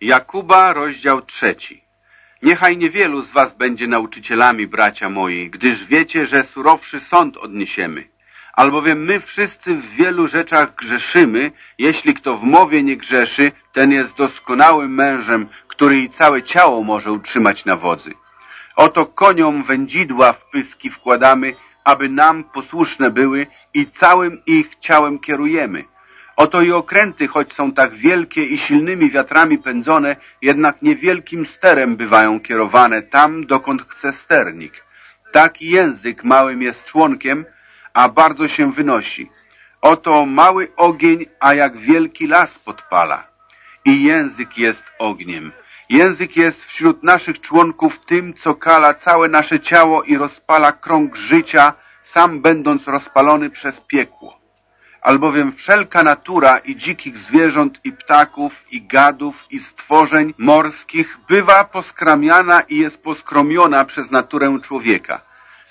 Jakuba, rozdział trzeci. Niechaj niewielu z was będzie nauczycielami, bracia moi, gdyż wiecie, że surowszy sąd odniesiemy. Albowiem my wszyscy w wielu rzeczach grzeszymy, jeśli kto w mowie nie grzeszy, ten jest doskonałym mężem, który i całe ciało może utrzymać na wodzy. Oto koniom wędzidła w pyski wkładamy, aby nam posłuszne były i całym ich ciałem kierujemy. Oto i okręty, choć są tak wielkie i silnymi wiatrami pędzone, jednak niewielkim sterem bywają kierowane tam, dokąd chce sternik. Taki język małym jest członkiem, a bardzo się wynosi. Oto mały ogień, a jak wielki las podpala. I język jest ogniem. Język jest wśród naszych członków tym, co kala całe nasze ciało i rozpala krąg życia, sam będąc rozpalony przez piekło. Albowiem wszelka natura i dzikich zwierząt, i ptaków, i gadów, i stworzeń morskich bywa poskramiana i jest poskromiona przez naturę człowieka.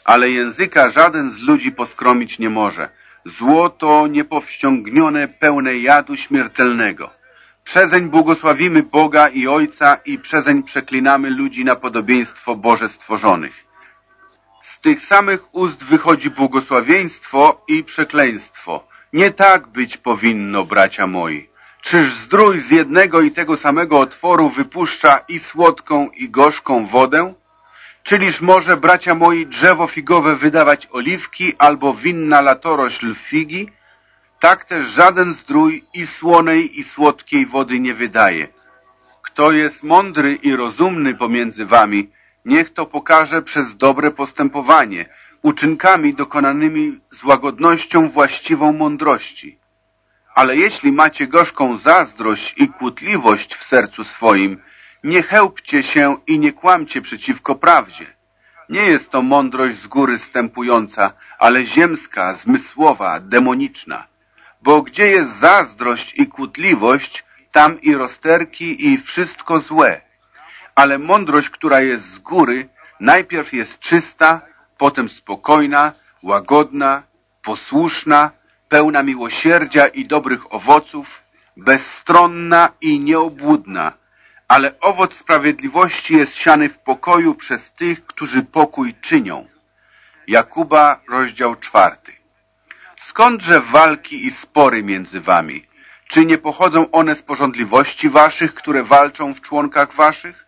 Ale języka żaden z ludzi poskromić nie może. Złoto niepowściągnione, pełne jadu śmiertelnego. Przezeń błogosławimy Boga i Ojca i przezeń przeklinamy ludzi na podobieństwo Boże stworzonych. Z tych samych ust wychodzi błogosławieństwo i przekleństwo. Nie tak być powinno, bracia moi. Czyż zdrój z jednego i tego samego otworu wypuszcza i słodką, i gorzką wodę? Czyliż może, bracia moi, drzewo figowe wydawać oliwki albo winna latorośl figi? Tak też żaden zdrój i słonej, i słodkiej wody nie wydaje. Kto jest mądry i rozumny pomiędzy wami, niech to pokaże przez dobre postępowanie, uczynkami dokonanymi z łagodnością właściwą mądrości. Ale jeśli macie gorzką zazdrość i kłótliwość w sercu swoim, nie chełpcie się i nie kłamcie przeciwko prawdzie. Nie jest to mądrość z góry stępująca, ale ziemska, zmysłowa, demoniczna. Bo gdzie jest zazdrość i kłótliwość, tam i rozterki i wszystko złe. Ale mądrość, która jest z góry, najpierw jest czysta, potem spokojna, łagodna, posłuszna, pełna miłosierdzia i dobrych owoców, bezstronna i nieobłudna, ale owoc sprawiedliwości jest siany w pokoju przez tych, którzy pokój czynią. Jakuba, rozdział czwarty. Skądże walki i spory między wami? Czy nie pochodzą one z porządliwości waszych, które walczą w członkach waszych?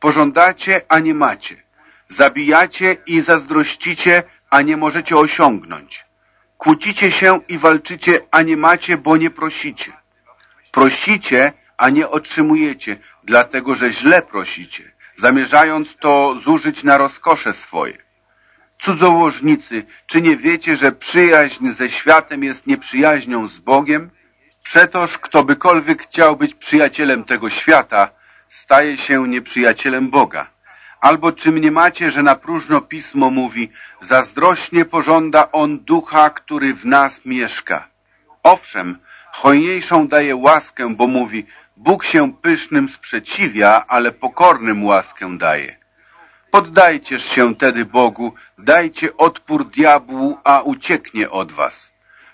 Pożądacie, a nie macie. Zabijacie i zazdrościcie, a nie możecie osiągnąć. Kłócicie się i walczycie, a nie macie, bo nie prosicie. Prosicie, a nie otrzymujecie, dlatego że źle prosicie, zamierzając to zużyć na rozkosze swoje. Cudzołożnicy, czy nie wiecie, że przyjaźń ze światem jest nieprzyjaźnią z Bogiem? Przetoż kto bykolwiek chciał być przyjacielem tego świata, staje się nieprzyjacielem Boga. Albo czy mnie macie, że na próżno Pismo mówi, zazdrośnie pożąda On ducha, który w nas mieszka. Owszem, hojniejszą daje łaskę, bo mówi, Bóg się pysznym sprzeciwia, ale pokornym łaskę daje. Poddajcież się tedy Bogu, dajcie odpór diabłu, a ucieknie od was.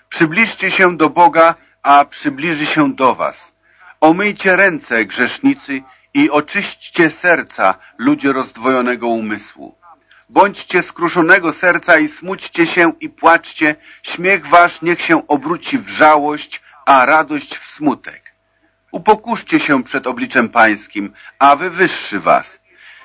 Przybliżcie się do Boga, a przybliży się do was. Omyjcie ręce, grzesznicy, i oczyśćcie serca, ludzie rozdwojonego umysłu. Bądźcie skruszonego serca i smućcie się i płaczcie, śmiech wasz niech się obróci w żałość, a radość w smutek. Upokurzcie się przed obliczem pańskim, a wywyższy was.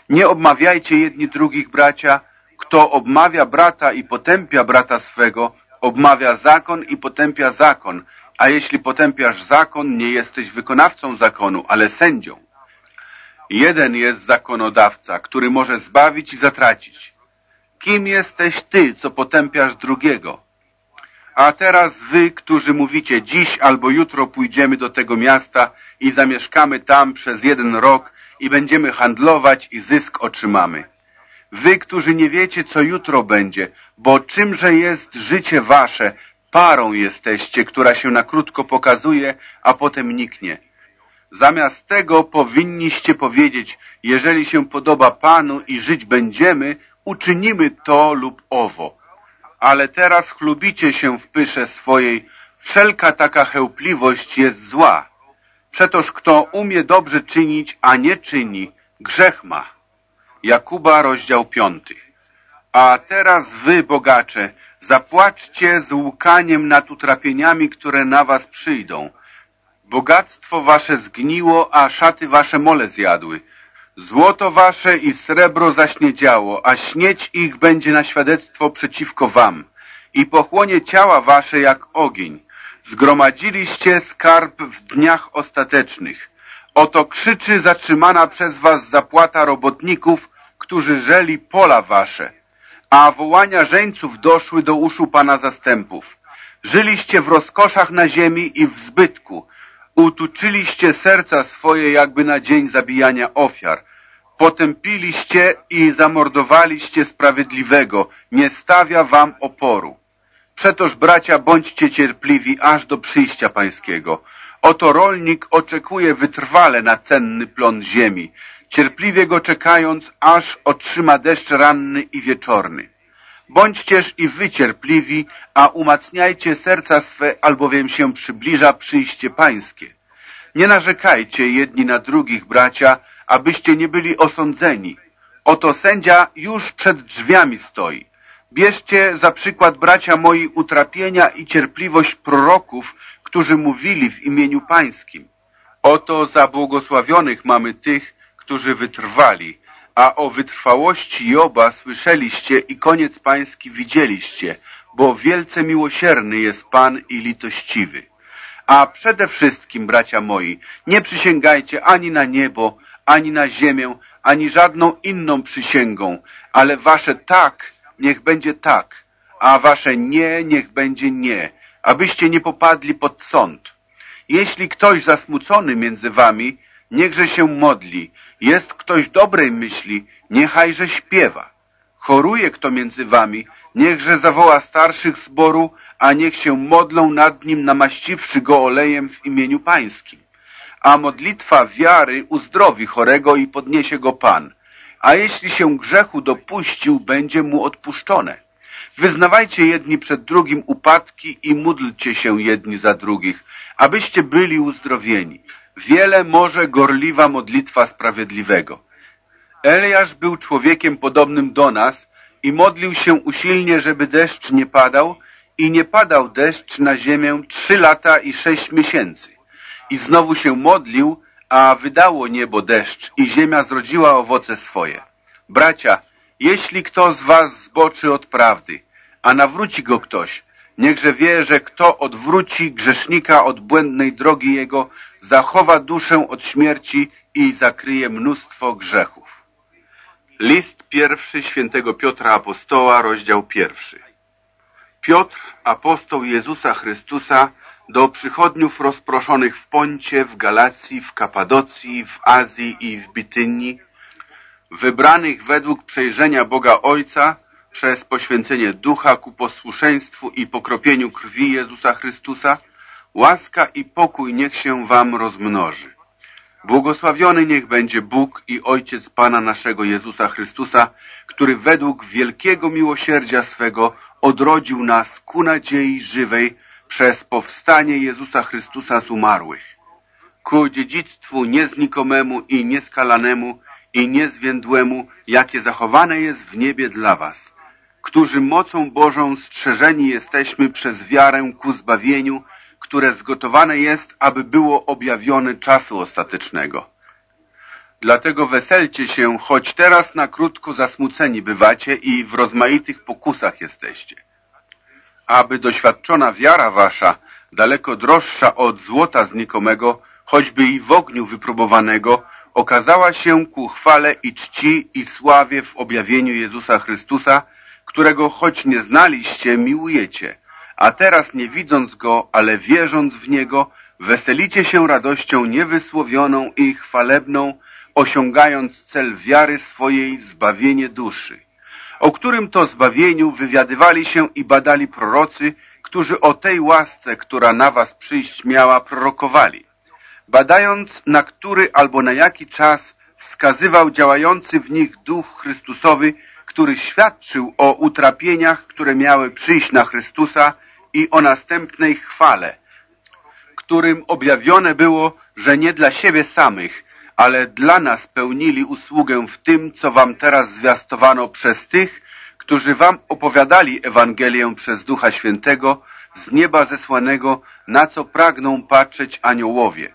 Nie obmawiajcie jedni drugich, bracia. Kto obmawia brata i potępia brata swego, obmawia zakon i potępia zakon, a jeśli potępiasz zakon, nie jesteś wykonawcą zakonu, ale sędzią. Jeden jest zakonodawca, który może zbawić i zatracić. Kim jesteś ty, co potępiasz drugiego? A teraz wy, którzy mówicie, dziś albo jutro pójdziemy do tego miasta i zamieszkamy tam przez jeden rok i będziemy handlować i zysk otrzymamy. Wy, którzy nie wiecie, co jutro będzie, bo czymże jest życie wasze, parą jesteście, która się na krótko pokazuje, a potem niknie. Zamiast tego powinniście powiedzieć, jeżeli się podoba Panu i żyć będziemy, uczynimy to lub owo. Ale teraz chlubicie się w pysze swojej, wszelka taka chełpliwość jest zła. Przetoż kto umie dobrze czynić, a nie czyni, grzech ma. Jakuba, rozdział piąty. A teraz wy, bogacze, zapłaczcie z łukaniem nad utrapieniami, które na was przyjdą. Bogactwo wasze zgniło, a szaty wasze mole zjadły. Złoto wasze i srebro zaśniedziało, a śnieć ich będzie na świadectwo przeciwko wam i pochłonie ciała wasze jak ogień. Zgromadziliście skarb w dniach ostatecznych. Oto krzyczy zatrzymana przez was zapłata robotników, którzy żeli pola wasze. A wołania żeńców doszły do uszu Pana zastępów. Żyliście w rozkoszach na ziemi i w zbytku. Utuczyliście serca swoje jakby na dzień zabijania ofiar. Potępiliście i zamordowaliście sprawiedliwego. Nie stawia wam oporu. Przetoż, bracia, bądźcie cierpliwi aż do przyjścia pańskiego. Oto rolnik oczekuje wytrwale na cenny plon ziemi, cierpliwie go czekając, aż otrzyma deszcz ranny i wieczorny. Bądźcież i wy cierpliwi, a umacniajcie serca swe, albowiem się przybliża przyjście pańskie. Nie narzekajcie jedni na drugich, bracia, abyście nie byli osądzeni. Oto sędzia już przed drzwiami stoi. Bierzcie za przykład, bracia moi, utrapienia i cierpliwość proroków, którzy mówili w imieniu pańskim. Oto zabłogosławionych mamy tych, którzy wytrwali, a o wytrwałości Joba słyszeliście i koniec pański widzieliście, bo wielce miłosierny jest Pan i litościwy. A przede wszystkim, bracia moi, nie przysięgajcie ani na niebo, ani na ziemię, ani żadną inną przysięgą, ale wasze tak niech będzie tak, a wasze nie niech będzie nie, abyście nie popadli pod sąd. Jeśli ktoś zasmucony między wami, niechże się modli. Jest ktoś dobrej myśli, niechajże śpiewa. Choruje kto między wami, niechże zawoła starszych zboru, a niech się modlą nad nim, namaściwszy go olejem w imieniu pańskim. A modlitwa wiary uzdrowi chorego i podniesie go Pan. A jeśli się grzechu dopuścił, będzie mu odpuszczone. Wyznawajcie jedni przed drugim upadki i módlcie się jedni za drugich, abyście byli uzdrowieni. Wiele może gorliwa modlitwa sprawiedliwego. Eliasz był człowiekiem podobnym do nas i modlił się usilnie, żeby deszcz nie padał i nie padał deszcz na ziemię trzy lata i sześć miesięcy. I znowu się modlił, a wydało niebo deszcz i ziemia zrodziła owoce swoje. Bracia, jeśli kto z was zboczy od prawdy, a nawróci go ktoś, niechże wie, że kto odwróci grzesznika od błędnej drogi jego, zachowa duszę od śmierci i zakryje mnóstwo grzechów. List pierwszy świętego Piotra Apostoła, rozdział pierwszy. Piotr, apostoł Jezusa Chrystusa, do przychodniów rozproszonych w Poncie, w Galacji, w Kapadocji, w Azji i w Bitynii, wybranych według przejrzenia Boga Ojca przez poświęcenie ducha ku posłuszeństwu i pokropieniu krwi Jezusa Chrystusa, łaska i pokój niech się wam rozmnoży. Błogosławiony niech będzie Bóg i Ojciec Pana naszego Jezusa Chrystusa, który według wielkiego miłosierdzia swego odrodził nas ku nadziei żywej przez powstanie Jezusa Chrystusa z umarłych, ku dziedzictwu nieznikomemu i nieskalanemu i niezwiędłemu, jakie zachowane jest w niebie dla was, którzy mocą Bożą strzeżeni jesteśmy przez wiarę ku zbawieniu, które zgotowane jest, aby było objawione czasu ostatecznego. Dlatego weselcie się, choć teraz na krótko zasmuceni bywacie i w rozmaitych pokusach jesteście aby doświadczona wiara wasza, daleko droższa od złota znikomego, choćby i w ogniu wypróbowanego, okazała się ku chwale i czci i sławie w objawieniu Jezusa Chrystusa, którego choć nie znaliście, miłujecie, a teraz nie widząc Go, ale wierząc w Niego, weselicie się radością niewysłowioną i chwalebną, osiągając cel wiary swojej zbawienie duszy o którym to zbawieniu wywiadywali się i badali prorocy, którzy o tej łasce, która na was przyjść miała, prorokowali, badając na który albo na jaki czas wskazywał działający w nich Duch Chrystusowy, który świadczył o utrapieniach, które miały przyjść na Chrystusa i o następnej chwale, którym objawione było, że nie dla siebie samych, ale dla nas pełnili usługę w tym, co wam teraz zwiastowano przez tych, którzy wam opowiadali Ewangelię przez Ducha Świętego z nieba zesłanego, na co pragną patrzeć aniołowie.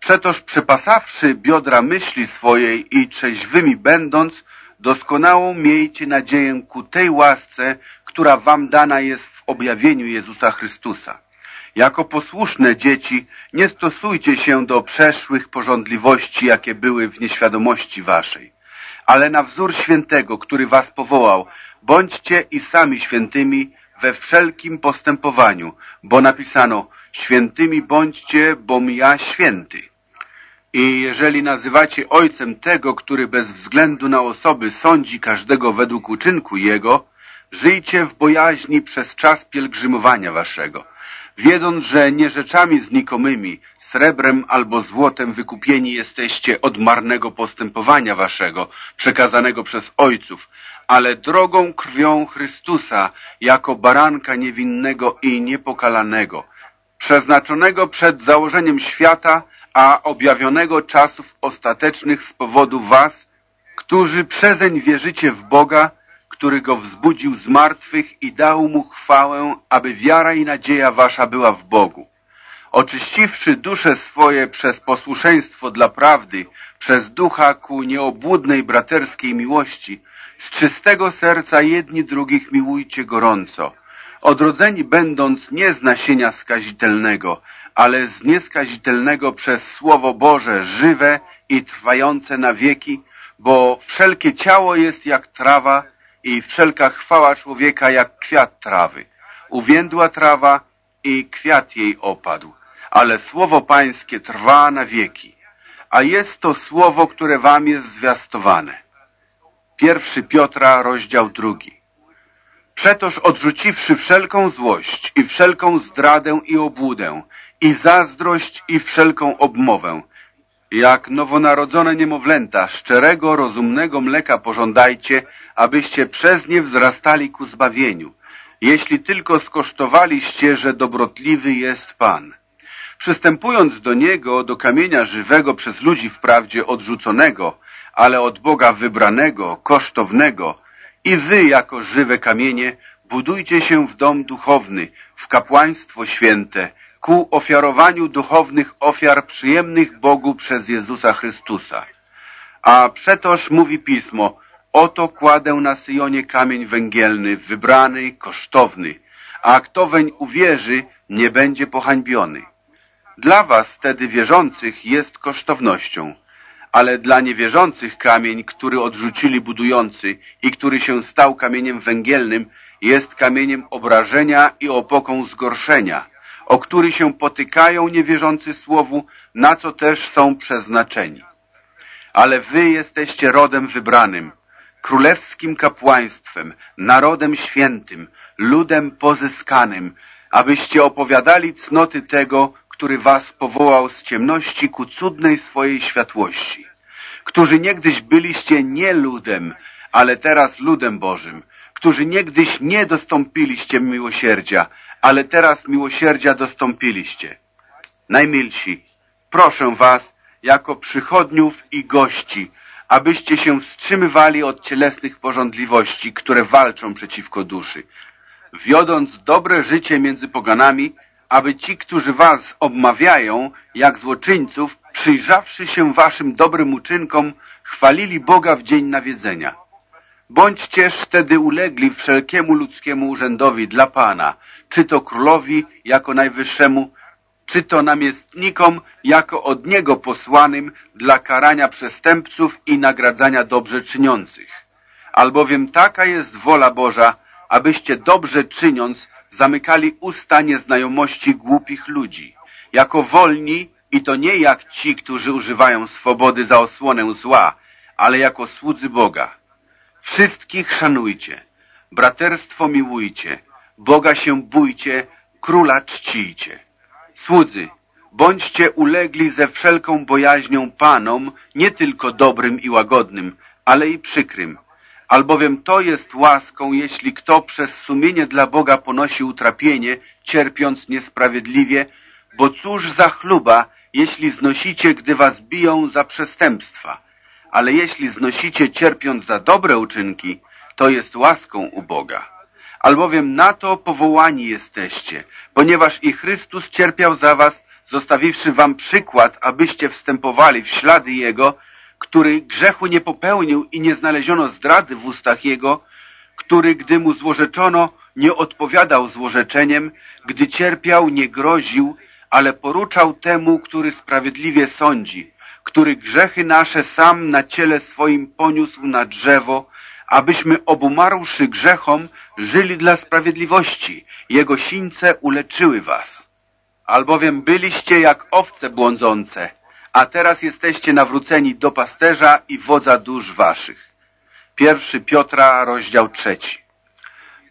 Przetoż przepasawszy biodra myśli swojej i trzeźwymi będąc, doskonałą miejcie nadzieję ku tej łasce, która wam dana jest w objawieniu Jezusa Chrystusa. Jako posłuszne dzieci nie stosujcie się do przeszłych porządliwości, jakie były w nieświadomości waszej, ale na wzór świętego, który was powołał, bądźcie i sami świętymi we wszelkim postępowaniu, bo napisano, świętymi bądźcie, bom ja święty. I jeżeli nazywacie ojcem tego, który bez względu na osoby sądzi każdego według uczynku jego, żyjcie w bojaźni przez czas pielgrzymowania waszego, wiedząc, że nie rzeczami znikomymi, srebrem albo złotem wykupieni jesteście od marnego postępowania waszego, przekazanego przez ojców, ale drogą krwią Chrystusa, jako baranka niewinnego i niepokalanego, przeznaczonego przed założeniem świata, a objawionego czasów ostatecznych z powodu was, którzy przezeń wierzycie w Boga, który go wzbudził z martwych i dał mu chwałę, aby wiara i nadzieja wasza była w Bogu. Oczyściwszy dusze swoje przez posłuszeństwo dla prawdy, przez ducha ku nieobłudnej braterskiej miłości, z czystego serca jedni drugich miłujcie gorąco, odrodzeni będąc nie z nasienia skazitelnego, ale z nieskazitelnego przez Słowo Boże żywe i trwające na wieki, bo wszelkie ciało jest jak trawa i wszelka chwała człowieka jak kwiat trawy. Uwiędła trawa i kwiat jej opadł, ale Słowo Pańskie trwa na wieki, a jest to Słowo, które wam jest zwiastowane. Pierwszy Piotra, rozdział drugi. Przetoż odrzuciwszy wszelką złość i wszelką zdradę i obłudę i zazdrość i wszelką obmowę, jak nowonarodzone niemowlęta, szczerego, rozumnego mleka pożądajcie, abyście przez nie wzrastali ku zbawieniu, jeśli tylko skosztowaliście, że dobrotliwy jest Pan. Przystępując do Niego, do kamienia żywego przez ludzi wprawdzie odrzuconego, ale od Boga wybranego, kosztownego, i wy jako żywe kamienie budujcie się w dom duchowny, w kapłaństwo święte, ku ofiarowaniu duchownych ofiar przyjemnych Bogu przez Jezusa Chrystusa. A przetoż mówi Pismo, oto kładę na Syjonie kamień węgielny, wybrany, kosztowny, a kto weń uwierzy, nie będzie pohańbiony. Dla was wtedy wierzących jest kosztownością, ale dla niewierzących kamień, który odrzucili budujący i który się stał kamieniem węgielnym, jest kamieniem obrażenia i opoką zgorszenia, o który się potykają niewierzący słowu, na co też są przeznaczeni. Ale wy jesteście rodem wybranym, królewskim kapłaństwem, narodem świętym, ludem pozyskanym, abyście opowiadali cnoty tego, który was powołał z ciemności ku cudnej swojej światłości, którzy niegdyś byliście nie ludem, ale teraz ludem Bożym, którzy niegdyś nie dostąpiliście miłosierdzia, ale teraz miłosierdzia dostąpiliście. Najmilsi, proszę was, jako przychodniów i gości, abyście się wstrzymywali od cielesnych porządliwości, które walczą przeciwko duszy, wiodąc dobre życie między poganami, aby ci, którzy was obmawiają, jak złoczyńców, przyjrzawszy się waszym dobrym uczynkom, chwalili Boga w dzień nawiedzenia. Bądźcież wtedy ulegli wszelkiemu ludzkiemu urzędowi dla Pana, czy to królowi jako najwyższemu, czy to namiestnikom jako od Niego posłanym dla karania przestępców i nagradzania dobrze czyniących. Albowiem taka jest wola Boża, abyście dobrze czyniąc zamykali usta nieznajomości głupich ludzi, jako wolni i to nie jak ci, którzy używają swobody za osłonę zła, ale jako słudzy Boga. Wszystkich szanujcie, braterstwo miłujcie, Boga się bójcie, króla czcijcie. Słudzy, bądźcie ulegli ze wszelką bojaźnią Panom, nie tylko dobrym i łagodnym, ale i przykrym, albowiem to jest łaską, jeśli kto przez sumienie dla Boga ponosi utrapienie, cierpiąc niesprawiedliwie, Bo cóż za chluba, jeśli znosicie, gdy was biją za przestępstwa, ale jeśli znosicie cierpiąc za dobre uczynki, to jest łaską u Boga. Albowiem na to powołani jesteście, ponieważ i Chrystus cierpiał za was, zostawiwszy wam przykład, abyście wstępowali w ślady Jego, który grzechu nie popełnił i nie znaleziono zdrady w ustach Jego, który, gdy mu złorzeczono, nie odpowiadał złorzeczeniem, gdy cierpiał, nie groził, ale poruczał temu, który sprawiedliwie sądzi, który grzechy nasze sam na ciele swoim poniósł na drzewo, abyśmy obumarłszy grzechom, żyli dla sprawiedliwości. Jego sińce uleczyły was. Albowiem byliście jak owce błądzące, a teraz jesteście nawróceni do pasterza i wodza dusz waszych. Pierwszy Piotra, rozdział trzeci.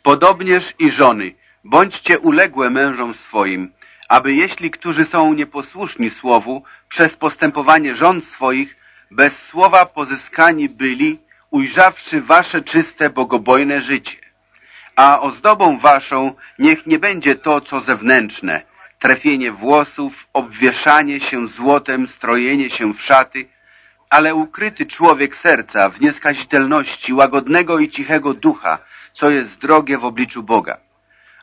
Podobnież i żony, bądźcie uległe mężom swoim, aby jeśli którzy są nieposłuszni słowu, przez postępowanie żon swoich, bez słowa pozyskani byli, ujrzawszy wasze czyste, bogobojne życie. A ozdobą waszą niech nie będzie to, co zewnętrzne, trefienie włosów, obwieszanie się złotem, strojenie się w szaty, ale ukryty człowiek serca w nieskazitelności łagodnego i cichego ducha, co jest drogie w obliczu Boga.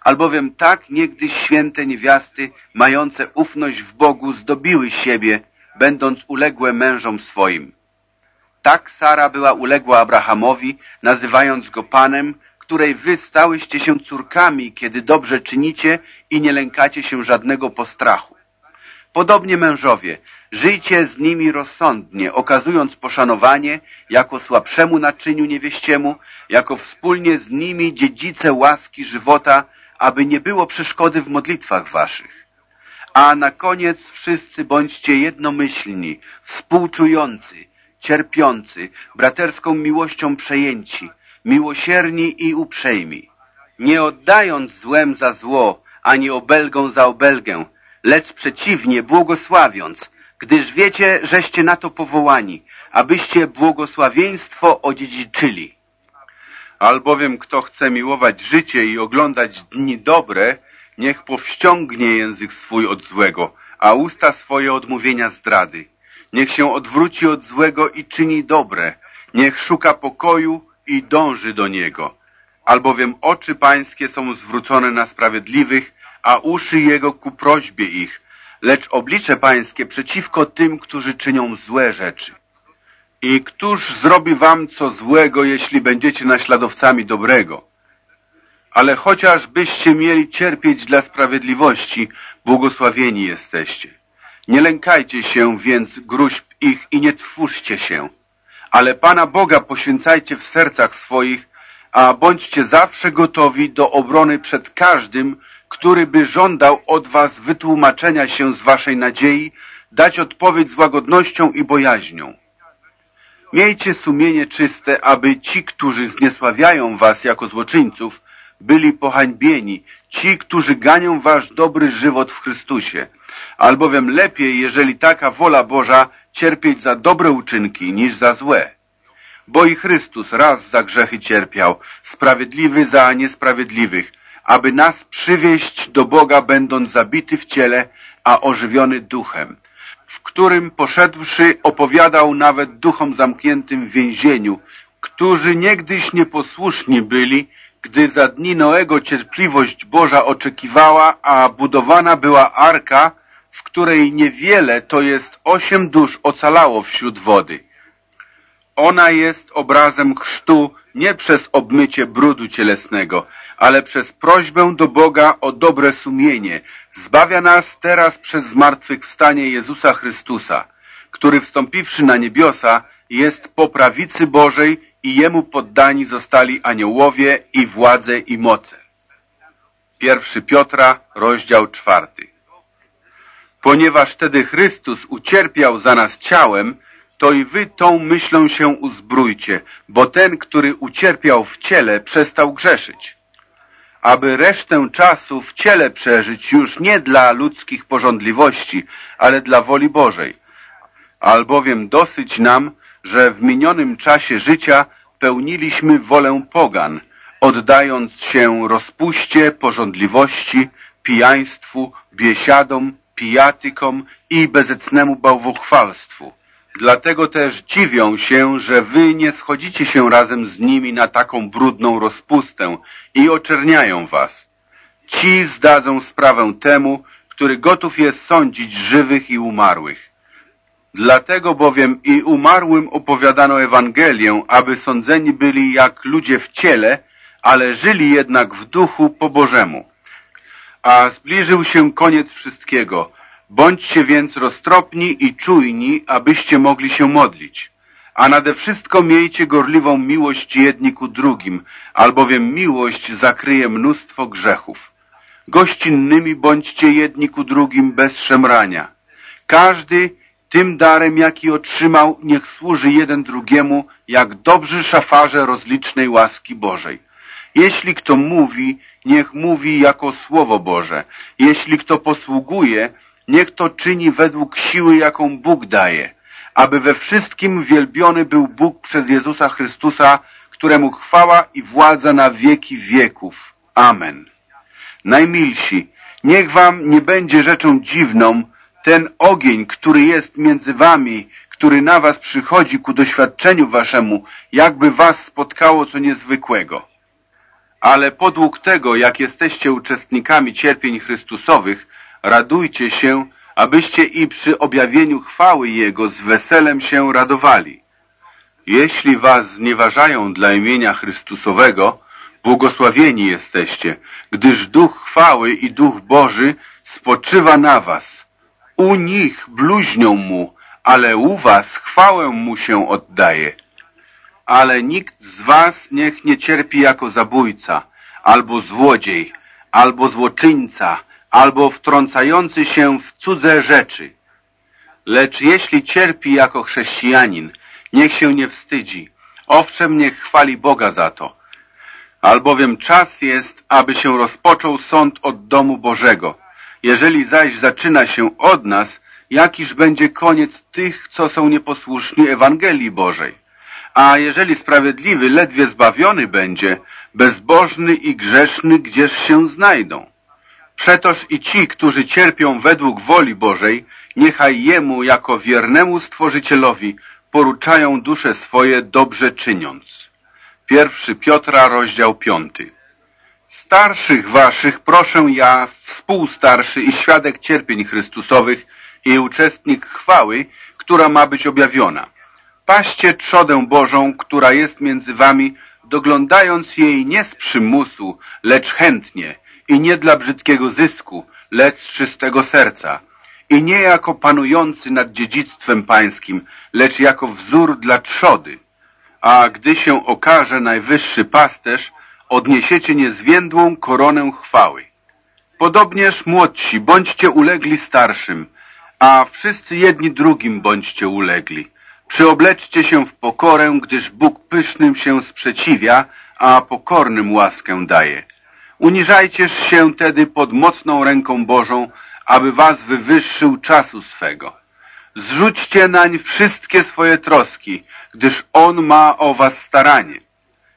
Albowiem tak niegdyś święte niewiasty, mające ufność w Bogu, zdobiły siebie, będąc uległe mężom swoim. Tak Sara była uległa Abrahamowi, nazywając go Panem, której wy stałyście się córkami, kiedy dobrze czynicie i nie lękacie się żadnego postrachu. Podobnie mężowie, żyjcie z nimi rozsądnie, okazując poszanowanie jako słabszemu naczyniu niewieściemu, jako wspólnie z nimi dziedzice łaski żywota, aby nie było przeszkody w modlitwach waszych. A na koniec wszyscy bądźcie jednomyślni, współczujący, cierpiący, braterską miłością przejęci, miłosierni i uprzejmi, nie oddając złem za zło, ani obelgą za obelgę, lecz przeciwnie, błogosławiąc, gdyż wiecie, żeście na to powołani, abyście błogosławieństwo odziedziczyli. Albowiem kto chce miłować życie i oglądać dni dobre, niech powściągnie język swój od złego, a usta swoje od mówienia zdrady. Niech się odwróci od złego i czyni dobre, niech szuka pokoju i dąży do niego. Albowiem oczy pańskie są zwrócone na sprawiedliwych, a uszy jego ku prośbie ich, lecz oblicze pańskie przeciwko tym, którzy czynią złe rzeczy. I któż zrobi wam co złego, jeśli będziecie naśladowcami dobrego? Ale chociaż byście mieli cierpieć dla sprawiedliwości, błogosławieni jesteście. Nie lękajcie się więc gruźb ich i nie trwóżcie się. Ale Pana Boga poświęcajcie w sercach swoich, a bądźcie zawsze gotowi do obrony przed każdym, który by żądał od was wytłumaczenia się z waszej nadziei, dać odpowiedź z łagodnością i bojaźnią. Miejcie sumienie czyste, aby ci, którzy zniesławiają was jako złoczyńców, byli pohańbieni, ci, którzy ganią wasz dobry żywot w Chrystusie. Albowiem lepiej, jeżeli taka wola Boża, cierpieć za dobre uczynki niż za złe. Bo i Chrystus raz za grzechy cierpiał, sprawiedliwy za niesprawiedliwych, aby nas przywieść do Boga, będąc zabity w ciele, a ożywiony duchem, w którym poszedłszy opowiadał nawet duchom zamkniętym w więzieniu, którzy niegdyś nieposłuszni byli, gdy za dni Noego cierpliwość Boża oczekiwała, a budowana była arka, w której niewiele, to jest osiem dusz, ocalało wśród wody. Ona jest obrazem chrztu nie przez obmycie brudu cielesnego, ale przez prośbę do Boga o dobre sumienie. Zbawia nas teraz przez zmartwychwstanie Jezusa Chrystusa, który wstąpiwszy na niebiosa jest po prawicy Bożej i Jemu poddani zostali aniołowie i władze i moce. Pierwszy Piotra, rozdział czwarty. Ponieważ wtedy Chrystus ucierpiał za nas ciałem, to i wy tą myślą się uzbrójcie, bo ten, który ucierpiał w ciele, przestał grzeszyć. Aby resztę czasu w ciele przeżyć już nie dla ludzkich porządliwości, ale dla woli Bożej. Albowiem dosyć nam, że w minionym czasie życia pełniliśmy wolę pogan, oddając się rozpuście, porządliwości, pijaństwu, biesiadom, pijatykom i bezecnemu bałwochwalstwu. Dlatego też dziwią się, że wy nie schodzicie się razem z nimi na taką brudną rozpustę i oczerniają was. Ci zdadzą sprawę temu, który gotów jest sądzić żywych i umarłych. Dlatego bowiem i umarłym opowiadano Ewangelię, aby sądzeni byli jak ludzie w ciele, ale żyli jednak w duchu po Bożemu. A zbliżył się koniec wszystkiego. Bądźcie więc roztropni i czujni, abyście mogli się modlić. A nade wszystko miejcie gorliwą miłość jedni ku drugim, albowiem miłość zakryje mnóstwo grzechów. Gościnnymi bądźcie jedni ku drugim bez szemrania. Każdy tym darem, jaki otrzymał, niech służy jeden drugiemu, jak dobrzy szafarze rozlicznej łaski Bożej. Jeśli kto mówi, niech mówi jako Słowo Boże. Jeśli kto posługuje, niech to czyni według siły, jaką Bóg daje, aby we wszystkim wielbiony był Bóg przez Jezusa Chrystusa, któremu chwała i władza na wieki wieków. Amen. Najmilsi, niech wam nie będzie rzeczą dziwną ten ogień, który jest między wami, który na was przychodzi ku doświadczeniu waszemu, jakby was spotkało co niezwykłego. Ale podług tego, jak jesteście uczestnikami cierpień Chrystusowych, radujcie się, abyście i przy objawieniu chwały Jego z weselem się radowali. Jeśli was znieważają dla imienia Chrystusowego, błogosławieni jesteście, gdyż Duch chwały i Duch Boży spoczywa na was. U nich bluźnią Mu, ale u was chwałę Mu się oddaje. Ale nikt z was niech nie cierpi jako zabójca, albo złodziej, albo złoczyńca, albo wtrącający się w cudze rzeczy. Lecz jeśli cierpi jako chrześcijanin, niech się nie wstydzi. Owszem, niech chwali Boga za to. Albowiem czas jest, aby się rozpoczął sąd od domu Bożego. Jeżeli zaś zaczyna się od nas, jakiż będzie koniec tych, co są nieposłuszni Ewangelii Bożej? A jeżeli sprawiedliwy ledwie zbawiony będzie, bezbożny i grzeszny gdzież się znajdą? Przetoż i ci, którzy cierpią według woli Bożej, niechaj Jemu jako wiernemu Stworzycielowi poruczają dusze swoje dobrze czyniąc. Pierwszy Piotra, rozdział piąty. Starszych waszych proszę ja, współstarszy i świadek cierpień Chrystusowych i uczestnik chwały, która ma być objawiona. Paście trzodę Bożą, która jest między wami, doglądając jej nie z przymusu, lecz chętnie i nie dla brzydkiego zysku, lecz czystego serca i nie jako panujący nad dziedzictwem pańskim, lecz jako wzór dla trzody. A gdy się okaże najwyższy pasterz, odniesiecie niezwiędłą koronę chwały. Podobnież młodsi, bądźcie ulegli starszym, a wszyscy jedni drugim bądźcie ulegli. Przyobleczcie się w pokorę, gdyż Bóg pysznym się sprzeciwia, a pokornym łaskę daje. Uniżajcież się tedy pod mocną ręką Bożą, aby was wywyższył czasu swego. Zrzućcie nań wszystkie swoje troski, gdyż On ma o was staranie.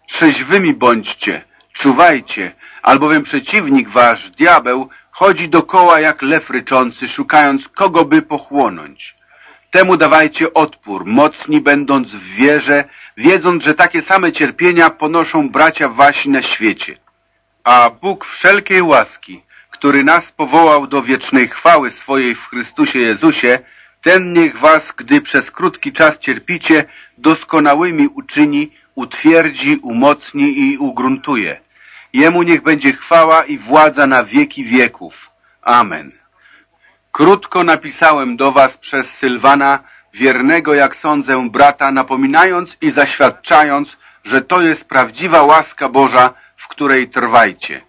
Trzeźwymi bądźcie, czuwajcie, albowiem przeciwnik wasz, diabeł, chodzi dokoła jak lew ryczący, szukając kogo by pochłonąć. Temu dawajcie odpór, mocni będąc w wierze, wiedząc, że takie same cierpienia ponoszą bracia wasi na świecie. A Bóg wszelkiej łaski, który nas powołał do wiecznej chwały swojej w Chrystusie Jezusie, ten niech was, gdy przez krótki czas cierpicie, doskonałymi uczyni, utwierdzi, umocni i ugruntuje. Jemu niech będzie chwała i władza na wieki wieków. Amen. Krótko napisałem do was przez Sylwana, wiernego jak sądzę brata, napominając i zaświadczając, że to jest prawdziwa łaska Boża, której trwajcie.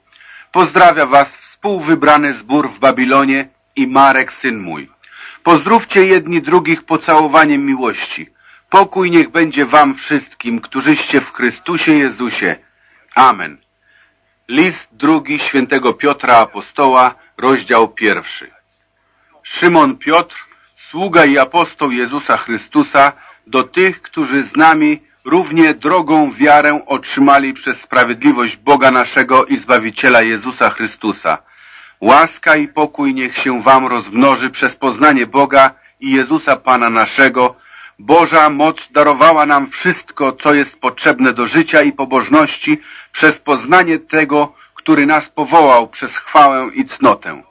Pozdrawia was współwybrany zbór w Babilonie i Marek, syn mój. Pozdrówcie jedni drugich pocałowaniem miłości. Pokój niech będzie wam wszystkim, którzyście w Chrystusie Jezusie. Amen. List drugi świętego Piotra Apostoła, rozdział pierwszy. Szymon Piotr, sługa i apostoł Jezusa Chrystusa, do tych, którzy z nami równie drogą wiarę otrzymali przez sprawiedliwość Boga naszego i Zbawiciela Jezusa Chrystusa. Łaska i pokój niech się wam rozmnoży przez poznanie Boga i Jezusa Pana naszego. Boża moc darowała nam wszystko, co jest potrzebne do życia i pobożności przez poznanie tego, który nas powołał przez chwałę i cnotę,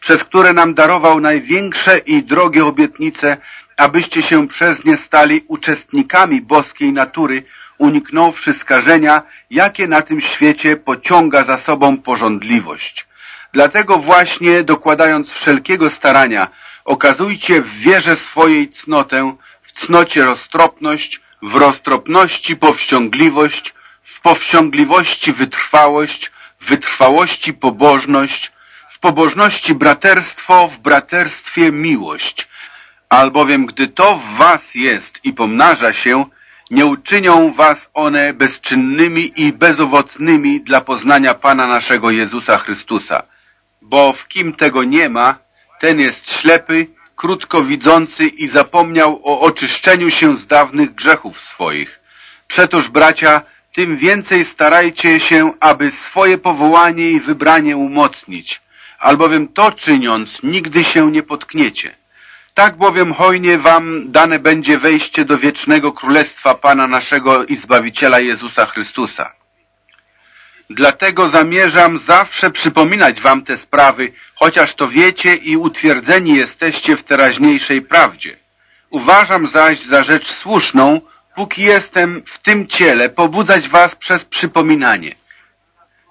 przez które nam darował największe i drogie obietnice, abyście się przez nie stali uczestnikami boskiej natury, uniknąwszy skażenia, jakie na tym świecie pociąga za sobą porządliwość. Dlatego właśnie, dokładając wszelkiego starania, okazujcie w wierze swojej cnotę, w cnocie roztropność, w roztropności powściągliwość, w powściągliwości wytrwałość, w wytrwałości pobożność, w pobożności braterstwo, w braterstwie miłość. Albowiem gdy to w was jest i pomnaża się, nie uczynią was one bezczynnymi i bezowocnymi dla poznania Pana naszego Jezusa Chrystusa. Bo w kim tego nie ma, ten jest ślepy, krótko widzący i zapomniał o oczyszczeniu się z dawnych grzechów swoich. Przetoż, bracia, tym więcej starajcie się, aby swoje powołanie i wybranie umocnić, albowiem to czyniąc nigdy się nie potkniecie. Tak bowiem hojnie wam dane będzie wejście do wiecznego królestwa Pana naszego i Zbawiciela Jezusa Chrystusa. Dlatego zamierzam zawsze przypominać wam te sprawy, chociaż to wiecie i utwierdzeni jesteście w teraźniejszej prawdzie. Uważam zaś za rzecz słuszną, póki jestem w tym ciele, pobudzać was przez przypominanie.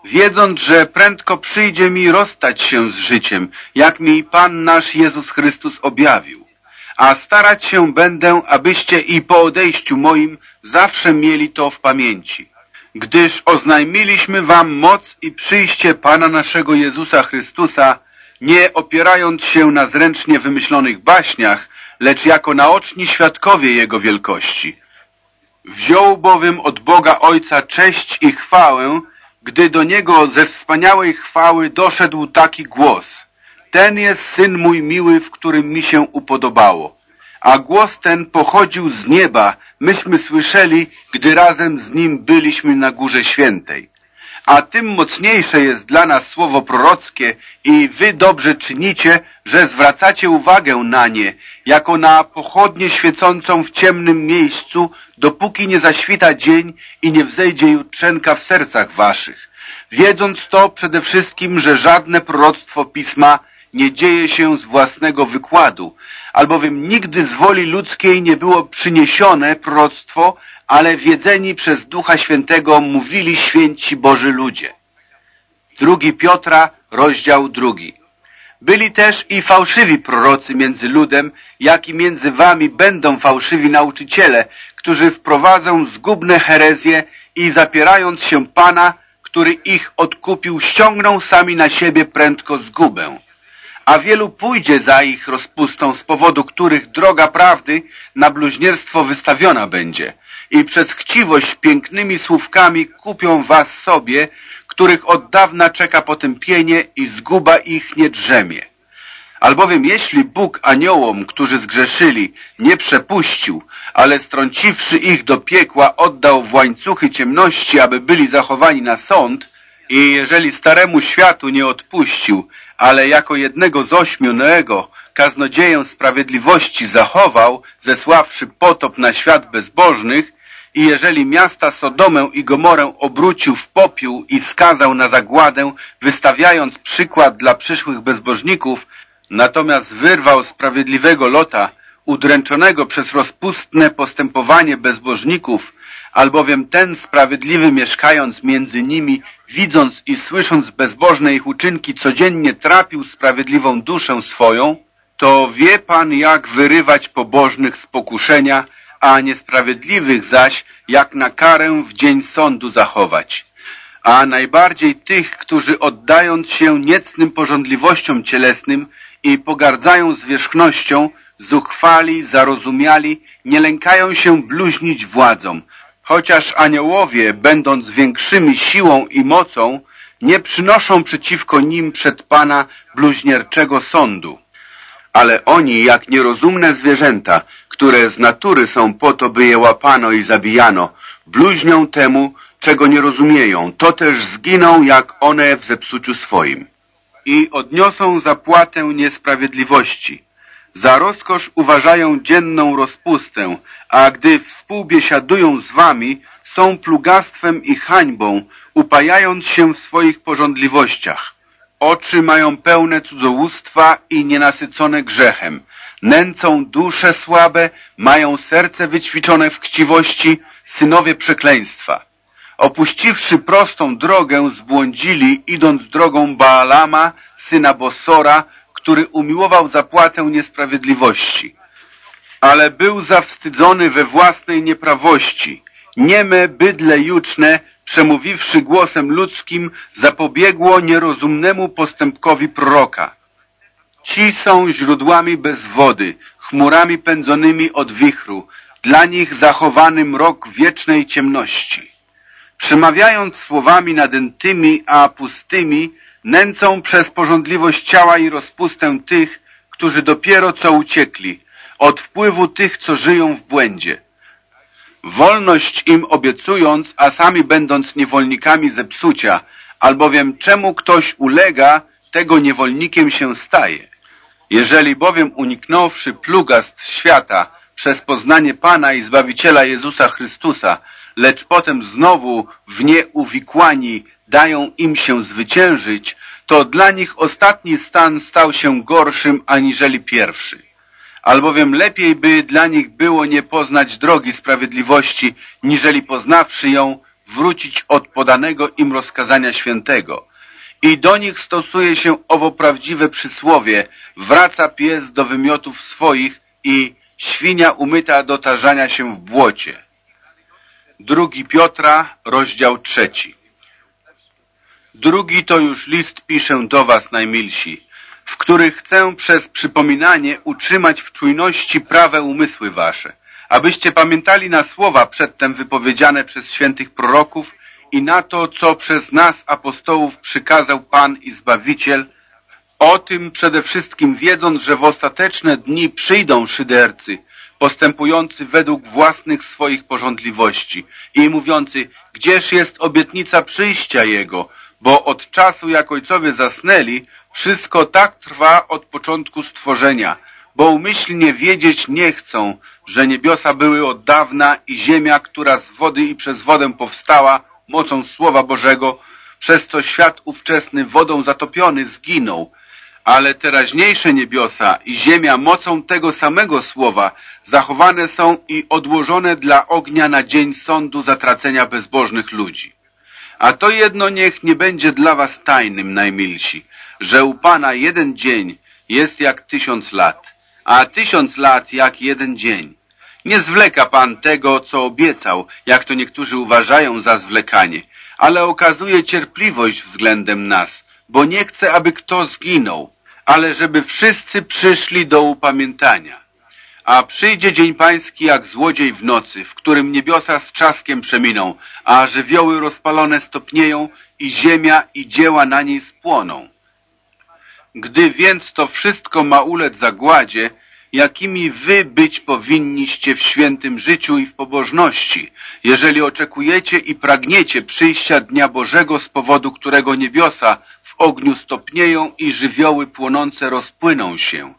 Wiedząc, że prędko przyjdzie mi rozstać się z życiem, jak mi Pan nasz Jezus Chrystus objawił. A starać się będę, abyście i po odejściu moim zawsze mieli to w pamięci gdyż oznajmiliśmy wam moc i przyjście Pana naszego Jezusa Chrystusa, nie opierając się na zręcznie wymyślonych baśniach, lecz jako naoczni świadkowie Jego wielkości. Wziął bowiem od Boga Ojca cześć i chwałę, gdy do Niego ze wspaniałej chwały doszedł taki głos. Ten jest Syn mój miły, w którym mi się upodobało. A głos ten pochodził z nieba, myśmy słyszeli, gdy razem z Nim byliśmy na Górze Świętej. A tym mocniejsze jest dla nas słowo prorockie i wy dobrze czynicie, że zwracacie uwagę na nie, jako na pochodnie świecącą w ciemnym miejscu, dopóki nie zaświta dzień i nie wzejdzie jutrzenka w sercach waszych. Wiedząc to przede wszystkim, że żadne proroctwo Pisma nie dzieje się z własnego wykładu, albowiem nigdy z woli ludzkiej nie było przyniesione proroctwo, ale wiedzeni przez Ducha Świętego mówili święci Boży ludzie. Drugi Piotra, rozdział drugi. Byli też i fałszywi prorocy między ludem, jak i między wami będą fałszywi nauczyciele, którzy wprowadzą zgubne herezje i zapierając się Pana, który ich odkupił, ściągną sami na siebie prędko zgubę a wielu pójdzie za ich rozpustą, z powodu których droga prawdy na bluźnierstwo wystawiona będzie i przez chciwość pięknymi słówkami kupią was sobie, których od dawna czeka potępienie i zguba ich nie drzemie. Albowiem jeśli Bóg aniołom, którzy zgrzeszyli, nie przepuścił, ale strąciwszy ich do piekła, oddał w łańcuchy ciemności, aby byli zachowani na sąd, i jeżeli staremu światu nie odpuścił, ale jako jednego z ośmiu Noego kaznodzieję sprawiedliwości zachował, zesławszy potop na świat bezbożnych, i jeżeli miasta Sodomę i Gomorę obrócił w popiół i skazał na zagładę, wystawiając przykład dla przyszłych bezbożników, natomiast wyrwał sprawiedliwego Lota, udręczonego przez rozpustne postępowanie bezbożników, albowiem ten sprawiedliwy mieszkając między nimi, widząc i słysząc bezbożne ich uczynki, codziennie trapił sprawiedliwą duszę swoją, to wie Pan, jak wyrywać pobożnych z pokuszenia, a niesprawiedliwych zaś, jak na karę w dzień sądu zachować. A najbardziej tych, którzy oddając się niecnym porządliwościom cielesnym i pogardzają zwierzchnością, zuchwali, zarozumiali, nie lękają się bluźnić władzom, chociaż aniołowie, będąc większymi siłą i mocą, nie przynoszą przeciwko nim przed Pana bluźnierczego sądu. Ale oni, jak nierozumne zwierzęta, które z natury są po to, by je łapano i zabijano, bluźnią temu, czego nie rozumieją, to też zginą, jak one w zepsuciu swoim. i odniosą zapłatę niesprawiedliwości. Za rozkosz uważają dzienną rozpustę, a gdy współbiesiadują z wami, są plugastwem i hańbą, upajając się w swoich porządliwościach. Oczy mają pełne cudzołóstwa i nienasycone grzechem. Nęcą dusze słabe, mają serce wyćwiczone w chciwości, synowie przekleństwa. Opuściwszy prostą drogę, zbłądzili, idąc drogą Baalama, syna Bosora, który umiłował zapłatę niesprawiedliwości. Ale był zawstydzony we własnej nieprawości. Nieme bydle juczne, przemówiwszy głosem ludzkim, zapobiegło nierozumnemu postępkowi proroka. Ci są źródłami bez wody, chmurami pędzonymi od wichru, dla nich zachowany mrok wiecznej ciemności. Przemawiając słowami nadętymi, a pustymi, nęcą przez porządliwość ciała i rozpustę tych, którzy dopiero co uciekli, od wpływu tych, co żyją w błędzie. Wolność im obiecując, a sami będąc niewolnikami zepsucia, albowiem czemu ktoś ulega, tego niewolnikiem się staje. Jeżeli bowiem uniknąwszy plugast świata przez poznanie Pana i Zbawiciela Jezusa Chrystusa, lecz potem znowu w nie uwikłani dają im się zwyciężyć, to dla nich ostatni stan stał się gorszym aniżeli pierwszy. Albowiem lepiej by dla nich było nie poznać drogi sprawiedliwości, niżeli poznawszy ją, wrócić od podanego im rozkazania świętego. I do nich stosuje się owo prawdziwe przysłowie, wraca pies do wymiotów swoich i świnia umyta do tarzania się w błocie. Drugi Piotra, rozdział trzeci. Drugi to już list piszę do was, najmilsi, w których chcę przez przypominanie utrzymać w czujności prawe umysły wasze, abyście pamiętali na słowa przedtem wypowiedziane przez świętych proroków i na to, co przez nas apostołów przykazał Pan i Zbawiciel, o tym przede wszystkim wiedząc, że w ostateczne dni przyjdą szydercy, postępujący według własnych swoich porządliwości i mówiący, gdzież jest obietnica przyjścia Jego, bo od czasu, jak ojcowie zasnęli, wszystko tak trwa od początku stworzenia, bo umyślnie wiedzieć nie chcą, że niebiosa były od dawna i ziemia, która z wody i przez wodę powstała, mocą Słowa Bożego, przez co świat ówczesny wodą zatopiony zginął, ale teraźniejsze niebiosa i ziemia mocą tego samego słowa zachowane są i odłożone dla ognia na dzień sądu zatracenia bezbożnych ludzi. A to jedno niech nie będzie dla was tajnym, najmilsi, że u Pana jeden dzień jest jak tysiąc lat, a tysiąc lat jak jeden dzień. Nie zwleka Pan tego, co obiecał, jak to niektórzy uważają za zwlekanie, ale okazuje cierpliwość względem nas, bo nie chce, aby kto zginął, ale żeby wszyscy przyszli do upamiętania. A przyjdzie dzień pański jak złodziej w nocy, w którym niebiosa z czaskiem przeminą, a żywioły rozpalone stopnieją i ziemia i dzieła na niej spłoną. Gdy więc to wszystko ma ulec zagładzie, jakimi wy być powinniście w świętym życiu i w pobożności, jeżeli oczekujecie i pragniecie przyjścia Dnia Bożego, z powodu którego niebiosa w ogniu stopnieją i żywioły płonące rozpłyną się.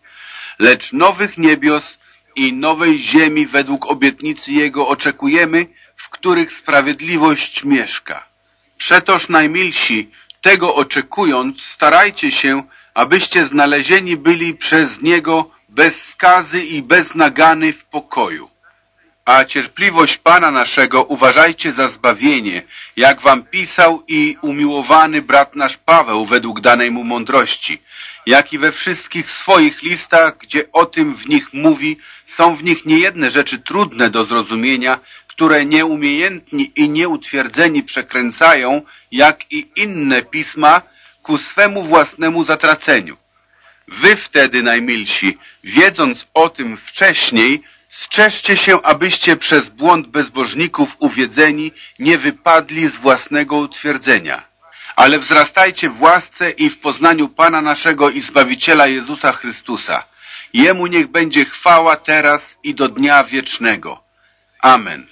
Lecz nowych niebios i nowej ziemi według obietnicy Jego oczekujemy, w których sprawiedliwość mieszka. Przetoż najmilsi, tego oczekując, starajcie się, abyście znalezieni byli przez Niego bez skazy i bez nagany w pokoju. A cierpliwość Pana naszego uważajcie za zbawienie, jak wam pisał i umiłowany brat nasz Paweł według danej mu mądrości, jak i we wszystkich swoich listach, gdzie o tym w nich mówi, są w nich niejedne rzeczy trudne do zrozumienia, które nieumiejętni i nieutwierdzeni przekręcają, jak i inne pisma, ku swemu własnemu zatraceniu. Wy wtedy, najmilsi, wiedząc o tym wcześniej, strzeżcie się, abyście przez błąd bezbożników uwiedzeni nie wypadli z własnego utwierdzenia. Ale wzrastajcie w łasce i w poznaniu Pana naszego i Zbawiciela Jezusa Chrystusa. Jemu niech będzie chwała teraz i do dnia wiecznego. Amen.